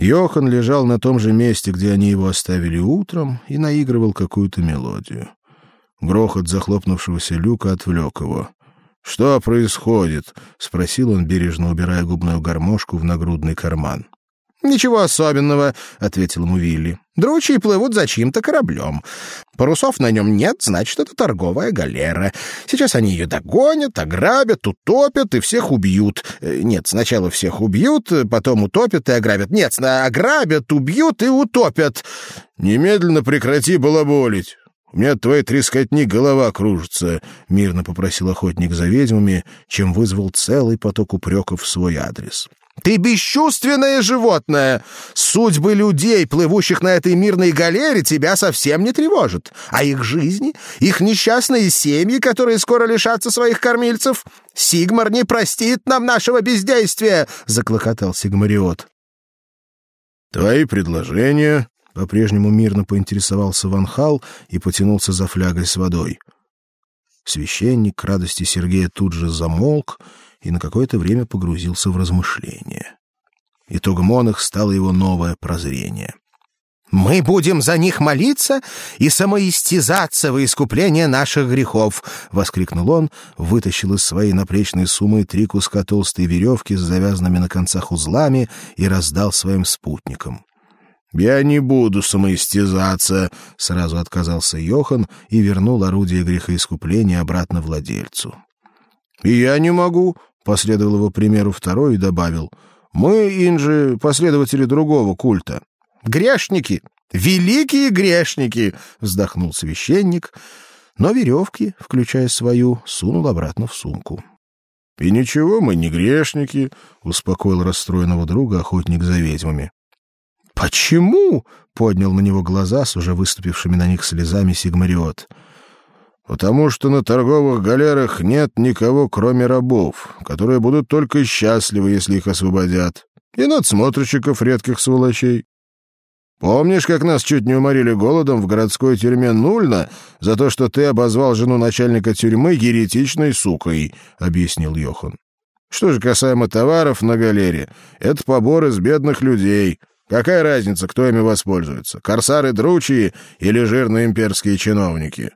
Йохан лежал на том же месте, где они его оставили утром, и наигрывал какую-то мелодию. Грохот захлопнувшегося люка отвлек его. «Что происходит?» — спросил он, бережно убирая губную гармошку в нагрудный карман. «Ничего особенного», — ответил ему Вилли. «Дручи плывут за чьим-то кораблем. Парусов на нем нет, значит, это торговая галера. Сейчас они ее догонят, ограбят, утопят и всех убьют. Э, нет, сначала всех убьют, потом утопят и ограбят. Нет, ограбят, убьют и утопят». «Немедленно прекрати балаболить. У меня от твоей трескотни голова кружится», — мирно попросил охотник за ведьмами, чем вызвал целый поток упреков в свой адрес. Ты бесчувственное животное. Судьбы людей, плывущих на этой мирной галере, тебя совсем не тревожат. А их жизни, их несчастные семьи, которые скоро лишатся своих кормильцев, Сигмар не простит нам нашего бездействия, заклокотал Сигмариот. Твои предложения, по-прежнему мирно поинтересовался Ванхал и потянулся за флягой с водой. Священник к радости Сергея тут же замолк и на какое-то время погрузился в размышления. Итогом он их стало его новое прозрение. «Мы будем за них молиться и самоистязаться во искупление наших грехов!» — воскликнул он, вытащил из своей наплечной суммы три куска толстой веревки с завязанными на концах узлами и раздал своим спутникам. «Я не буду самоистязаться», — сразу отказался Йохан и вернул орудие грехоискупления обратно владельцу. «И я не могу», Последовал его примеру второй и добавил. «Мы, инжи, последователи другого культа». «Грешники! Великие грешники!» — вздохнул священник, но веревки, включая свою, сунул обратно в сумку. «И ничего, мы не грешники», — успокоил расстроенного друга охотник за ведьмами. «Почему?» — поднял на него глаза с уже выступившими на них слезами Сигмариот потому что на торговых галерах нет никого, кроме рабов, которые будут только счастливы, если их освободят, и надсмотрщиков редких сволочей. Помнишь, как нас чуть не уморили голодом в городской тюрьме Нульна за то, что ты обозвал жену начальника тюрьмы еретичной сукой, — объяснил Йохан. Что же касаемо товаров на галере, это побор из бедных людей. Какая разница, кто ими воспользуется, корсары дручьи или жирные имперские чиновники?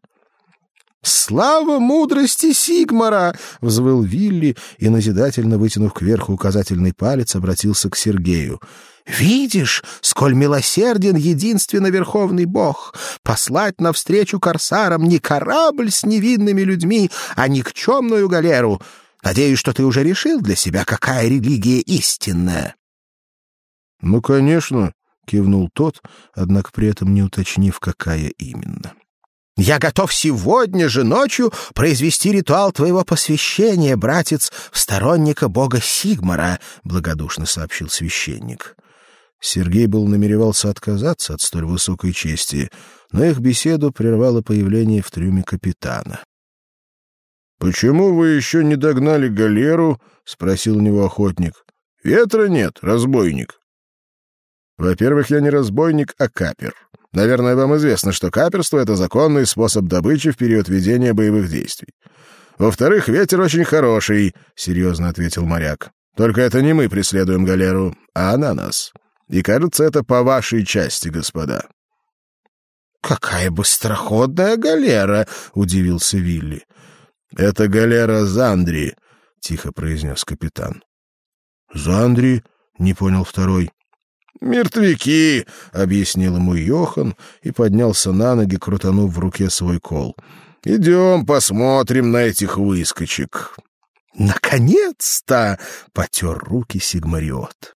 «Слава мудрости Сигмара!» — взвыл Вилли и, назидательно вытянув кверху указательный палец, обратился к Сергею. «Видишь, сколь милосерден единственно Верховный Бог! Послать навстречу корсарам не корабль с невинными людьми, а никчемную галеру! Надеюсь, что ты уже решил для себя, какая религия истинная!» «Ну, конечно!» — кивнул тот, однако при этом не уточнив, какая именно. Я готов сегодня же ночью произвести ритуал твоего посвящения, братец, в сторонника бога Сигмара, благодушно сообщил священник. Сергей был намеревался отказаться от столь высокой чести, но их беседу прервало появление в трюме капитана. Почему вы еще не догнали галеру? спросил у него охотник. Ветра нет, разбойник. Во-первых, я не разбойник, а капер. Наверное, вам известно, что каперство — это законный способ добычи в период ведения боевых действий. Во-вторых, ветер очень хороший, — серьезно ответил моряк. Только это не мы преследуем галеру, а она нас. И кажется, это по вашей части, господа. «Какая быстроходная галера!» — удивился Вилли. «Это галера Зандри», — тихо произнес капитан. «Зандри?» — не понял второй. «Мертвяки!» — объяснил ему Йохан и поднялся на ноги, крутанув в руке свой кол. «Идем посмотрим на этих выскочек». «Наконец-то!» — потер руки Сигмариот.